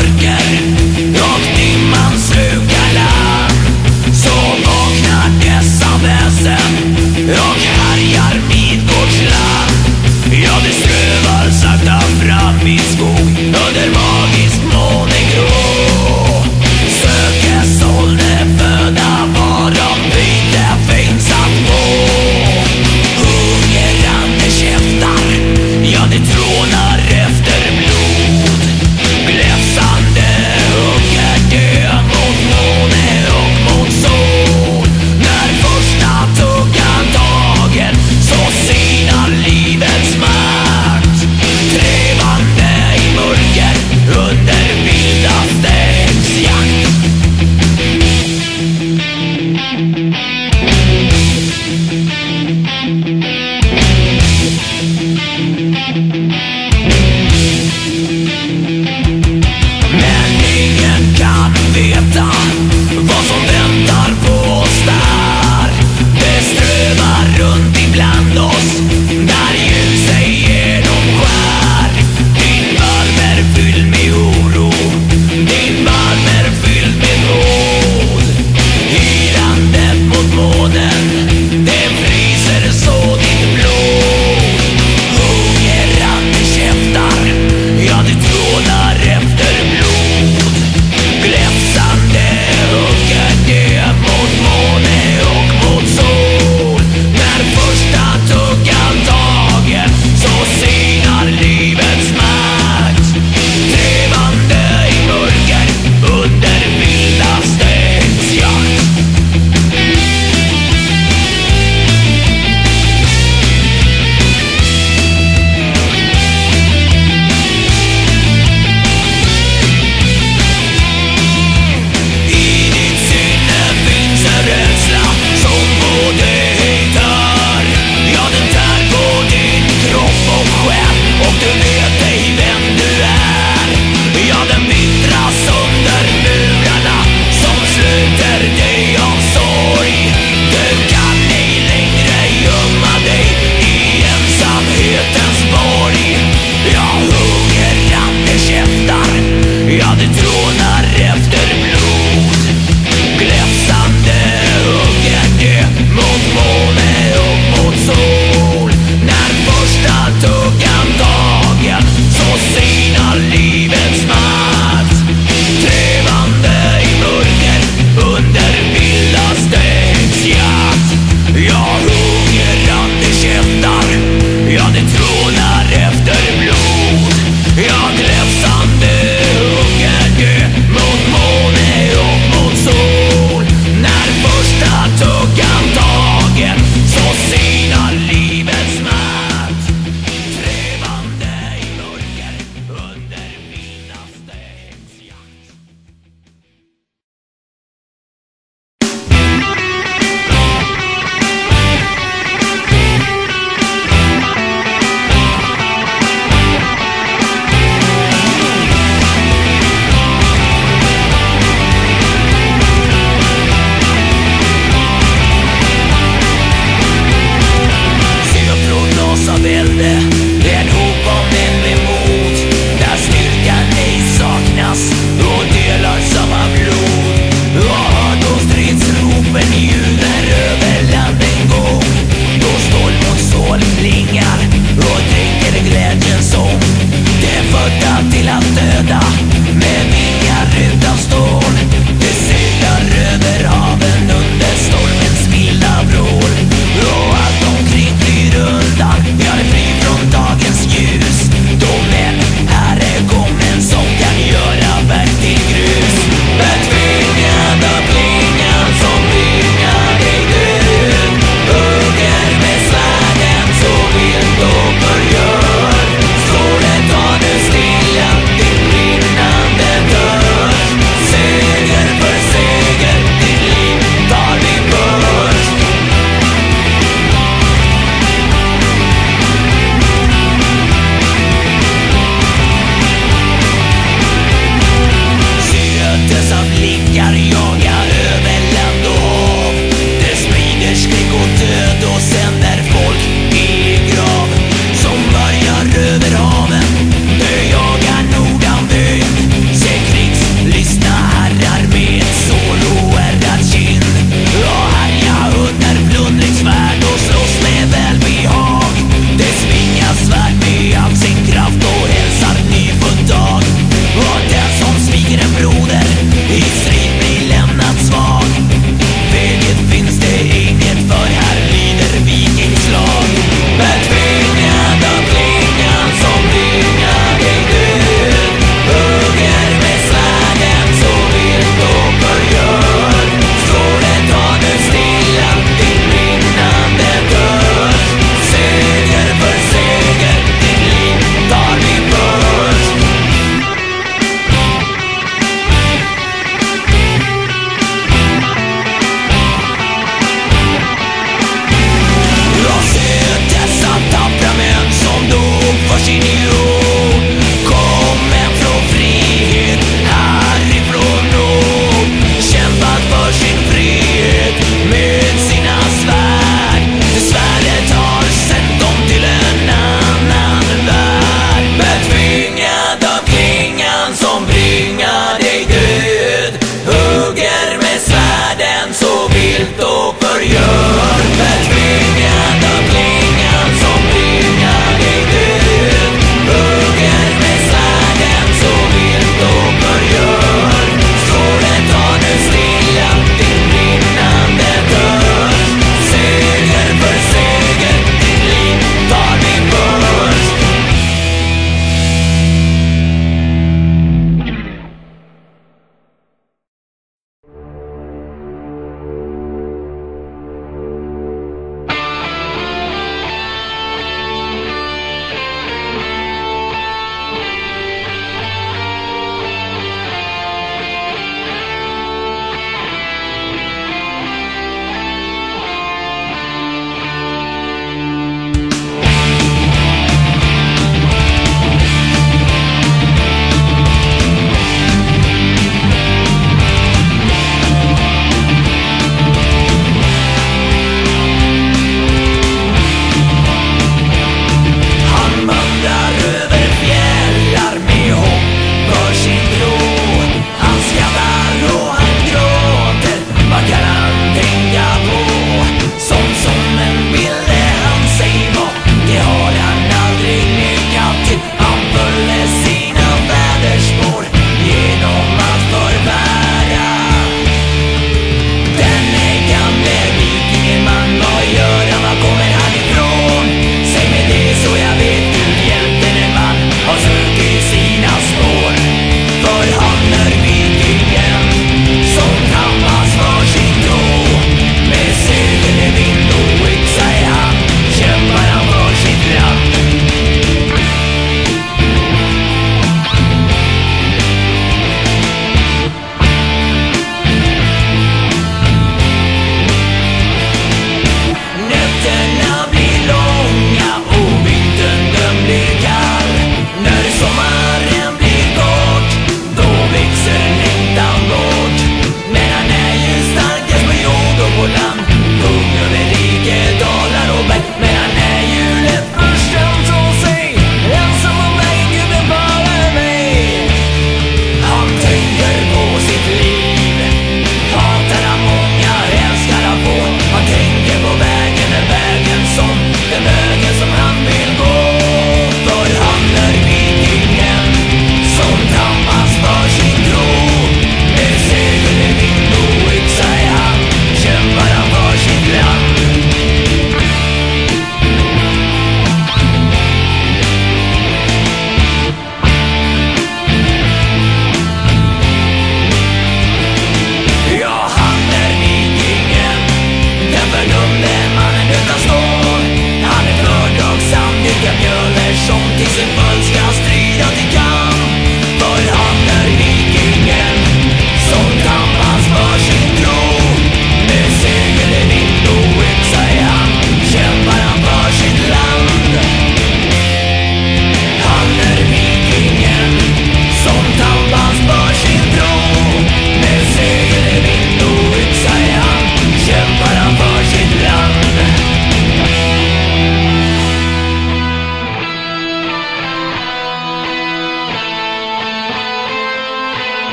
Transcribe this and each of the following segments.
porque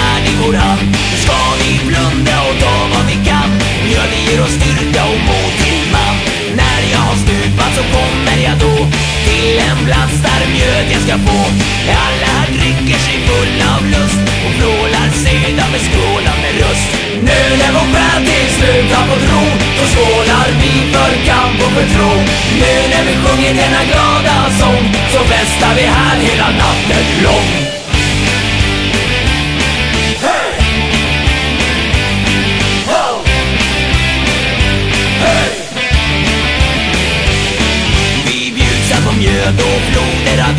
människor Nu ska vi blunda och ta vad vi kan. Mjöl ger oss styrka och mod till man. När jag har stupat så kommer jag då Till en plats där mjöd jag ska få. Alla här dricker sig fulla av lust Och vrålar sedan med skrålande röst. Nu när vår själ till slut har fått ro Då skålar vi för kamp och för tro Nu när vi sjunger denna glada sång Så festar vi här hela natten lång.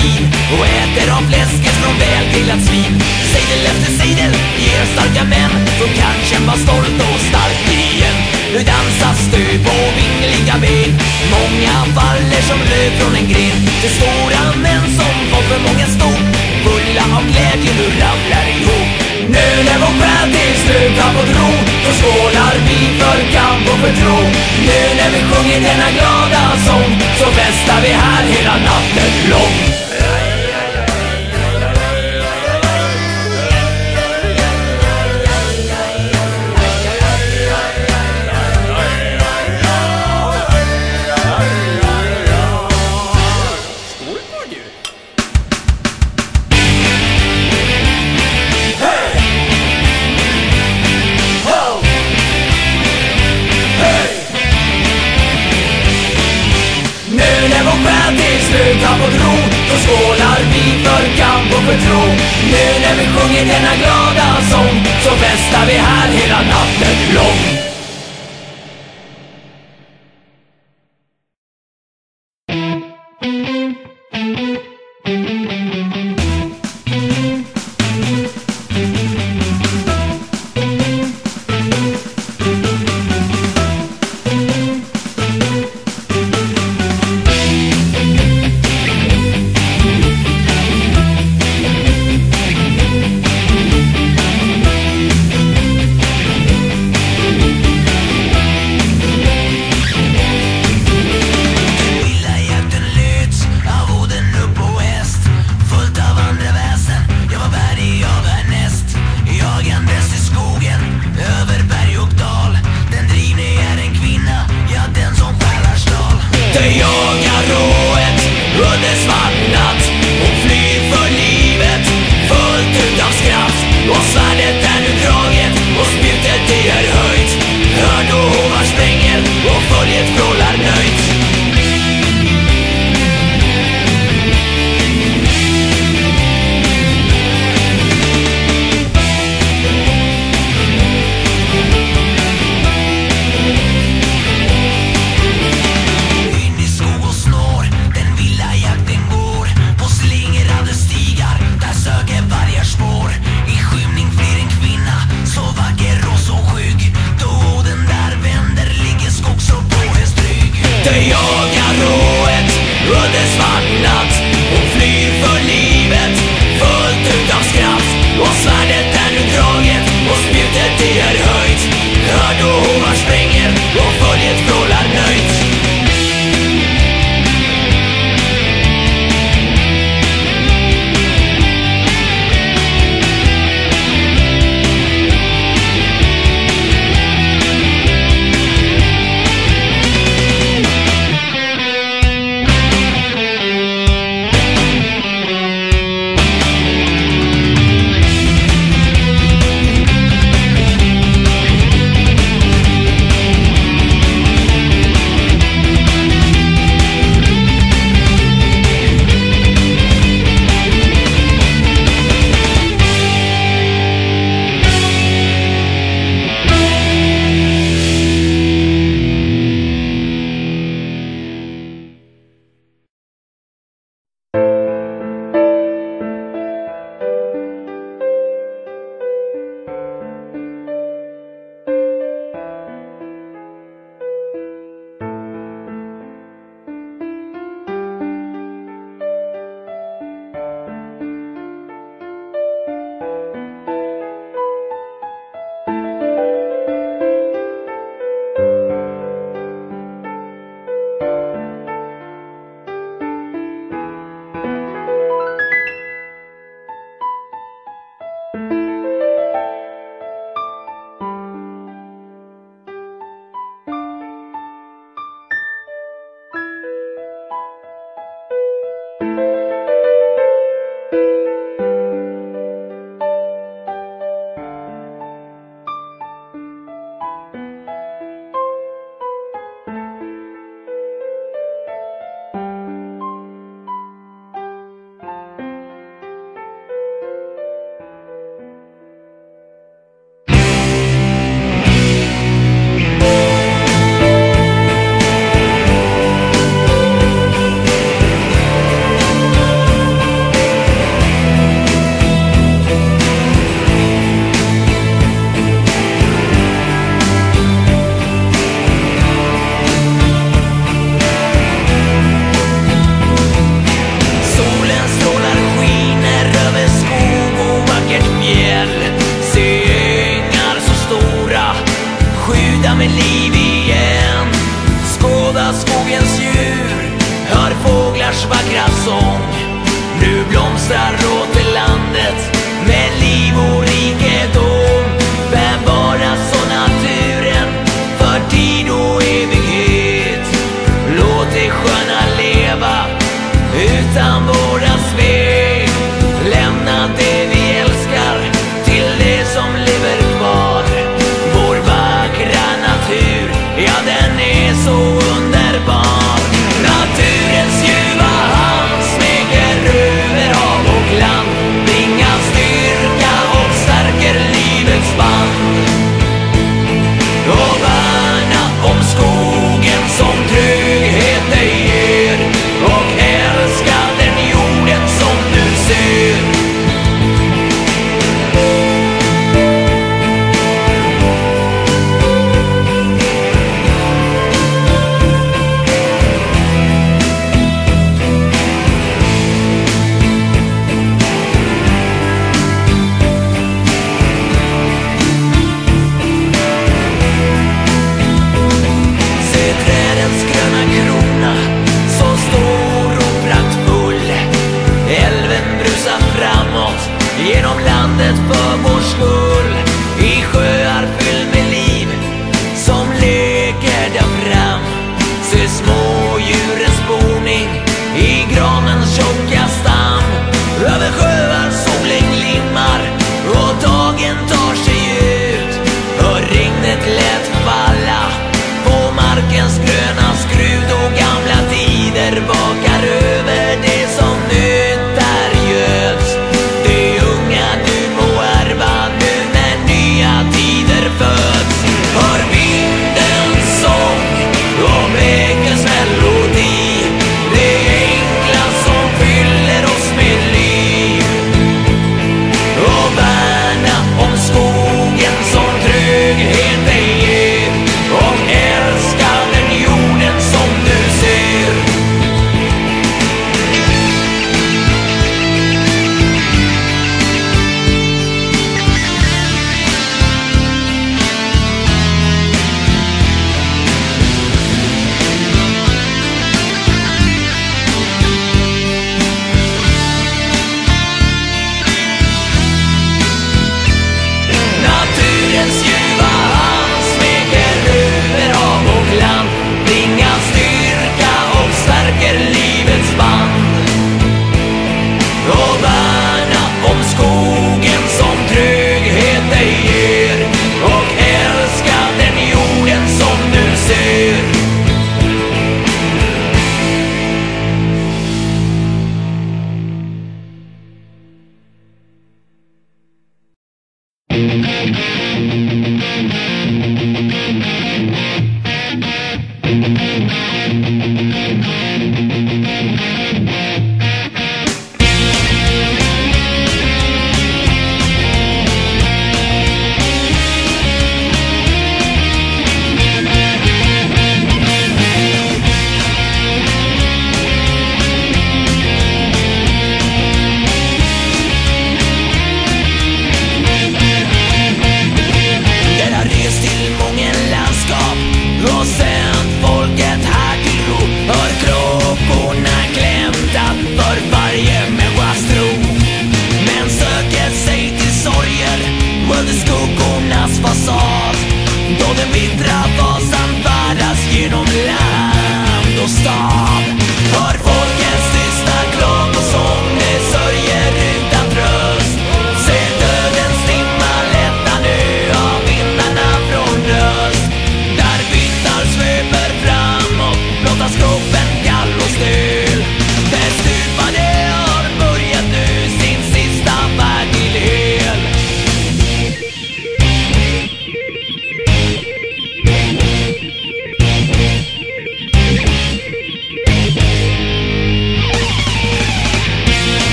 Vin och äter av fläsket från välgrillat svin. Sejdel efter sejdel ger starka män som kan kämpa stolt och starkt igen. Nu dansas du på vingliga ben. Många faller som löv från en gren. Till stora män som fått för många stort fulla av glädje nu ramlar ihop. Nu när vår själ till slut har fått ro Då skålar vi för kamp och för tro Nu när vi sjunger denna glada sång Så festar vi här hela natten lång.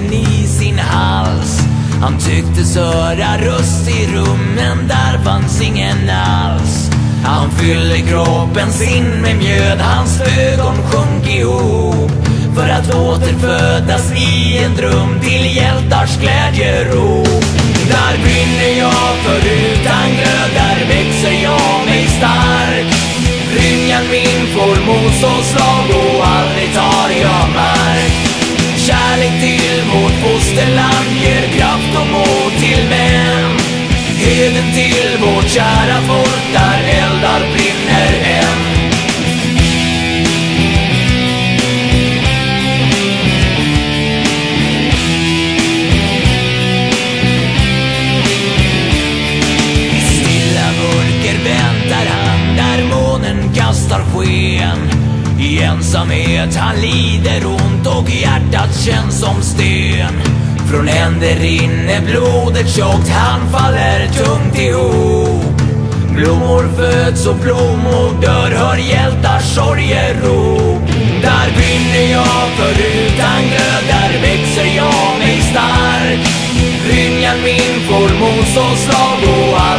Med i sin hals. Han tycktes höra röst i rummen, där fanns ingen alls. Han fyllde kroppen sin med mjöd, hans ögon sjönk ihop. För att återfödas i en dröm till hjältars glädjerop. Där brinner jag för utan glöd, där växer jag mig stark. Rynjan min får motståndslag och aldrig tar jag mark fosterland ger kraft och mod till män Heden till vårt kära folk där eldar brinner än. I stilla mörker väntar han där månen kastar sken. I ensamhet han lider ont och hjärtat känns som sten. Från änden rinner blodet tjockt, han faller tungt ihop. Blommor föds och blommor dör, hör hjältars sorgerop Där brinner jag för utan glöd, där växer jag mig stark. Brynjan min får motståndslag och aldrig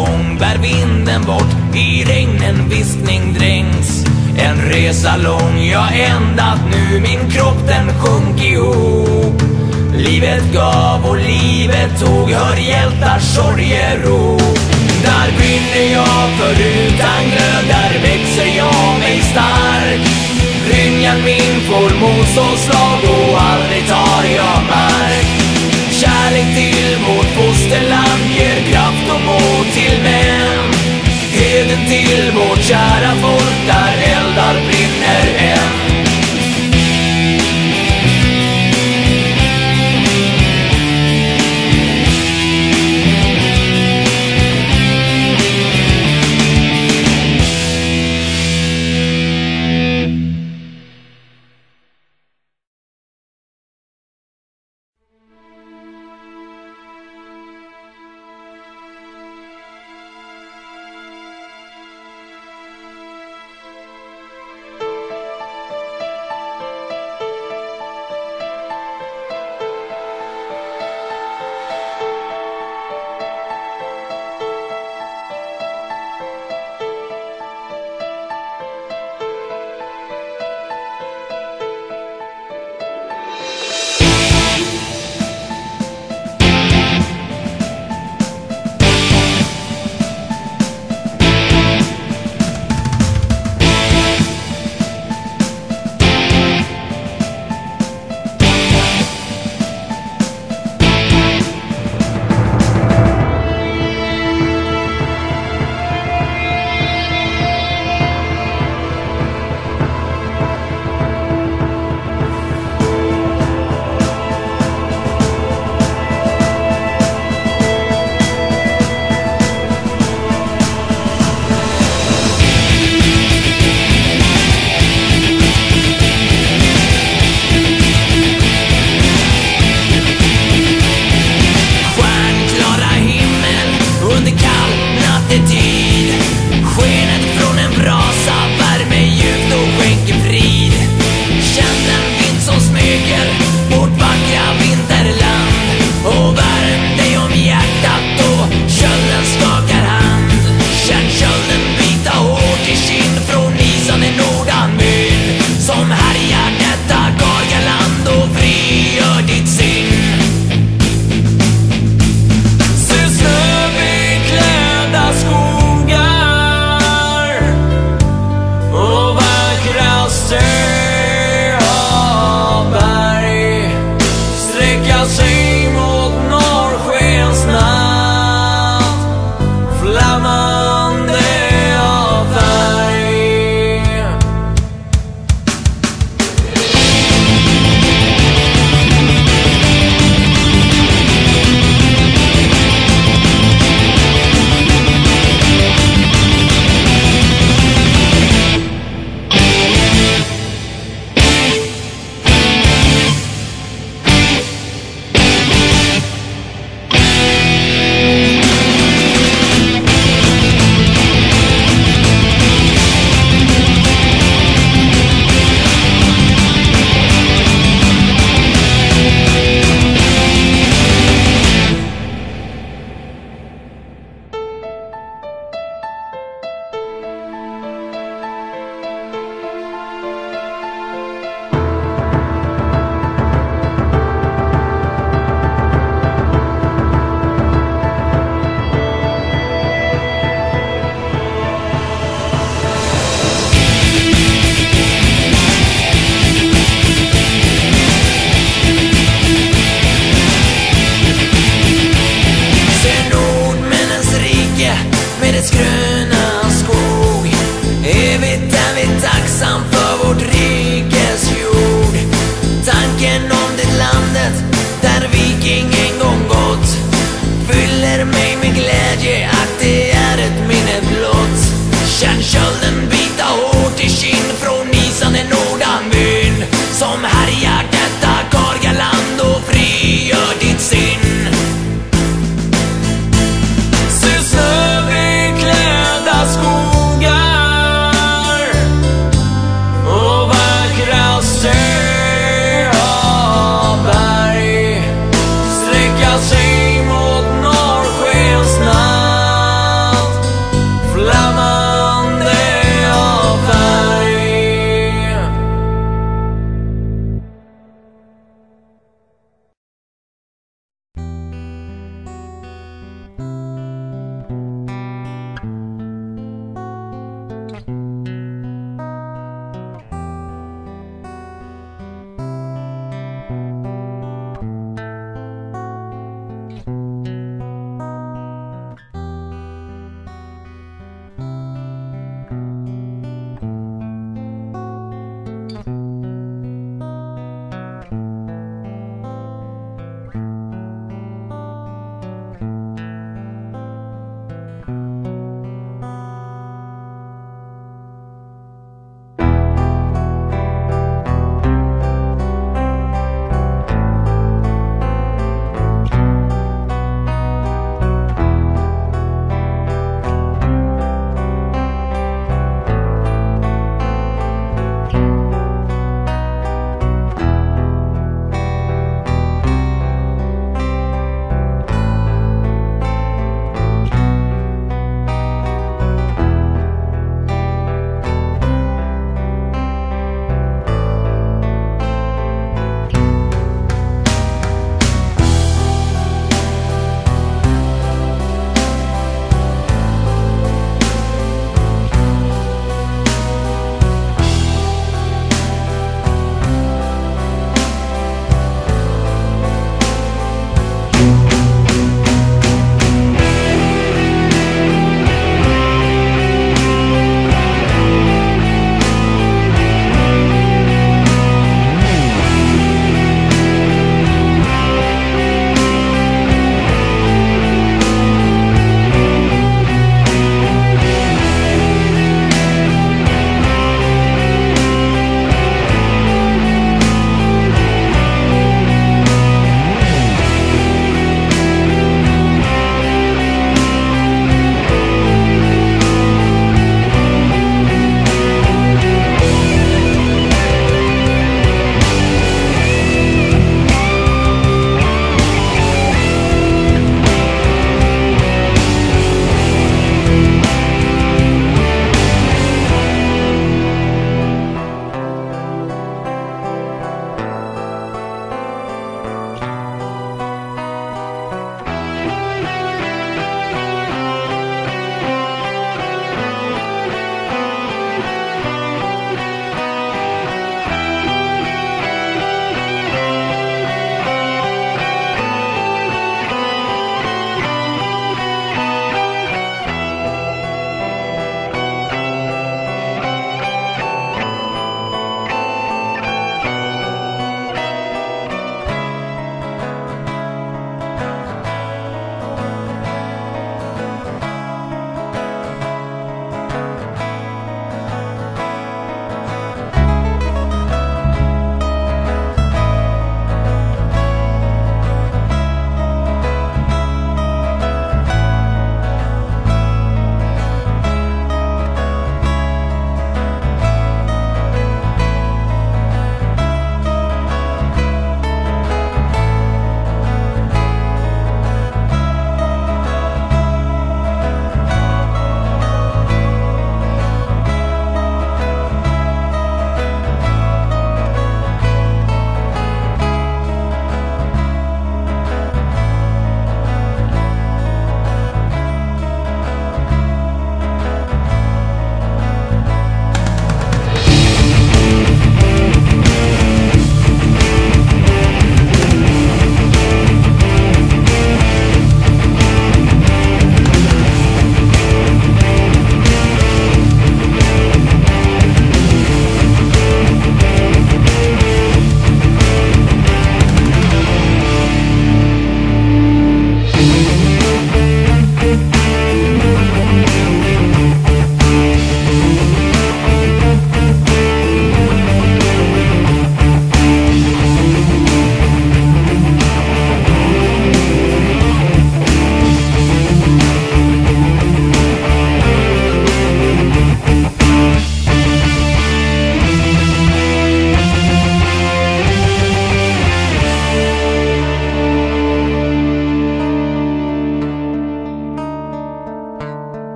gång bär vinden bort, i regnen viskning dränks En resa lång, ja ändat nu, min kropp den sjönk ihop. Livet gav och livet tog, hör hjältars sorgerop Där brinner jag för utan glöd, där växer jag mig stark. Brynjan min får motståndslag och aldrig tar jag mark. Kärlek till vårt fosterland kraft och mod till män Heden till vårt kära folk där eldar brinner än.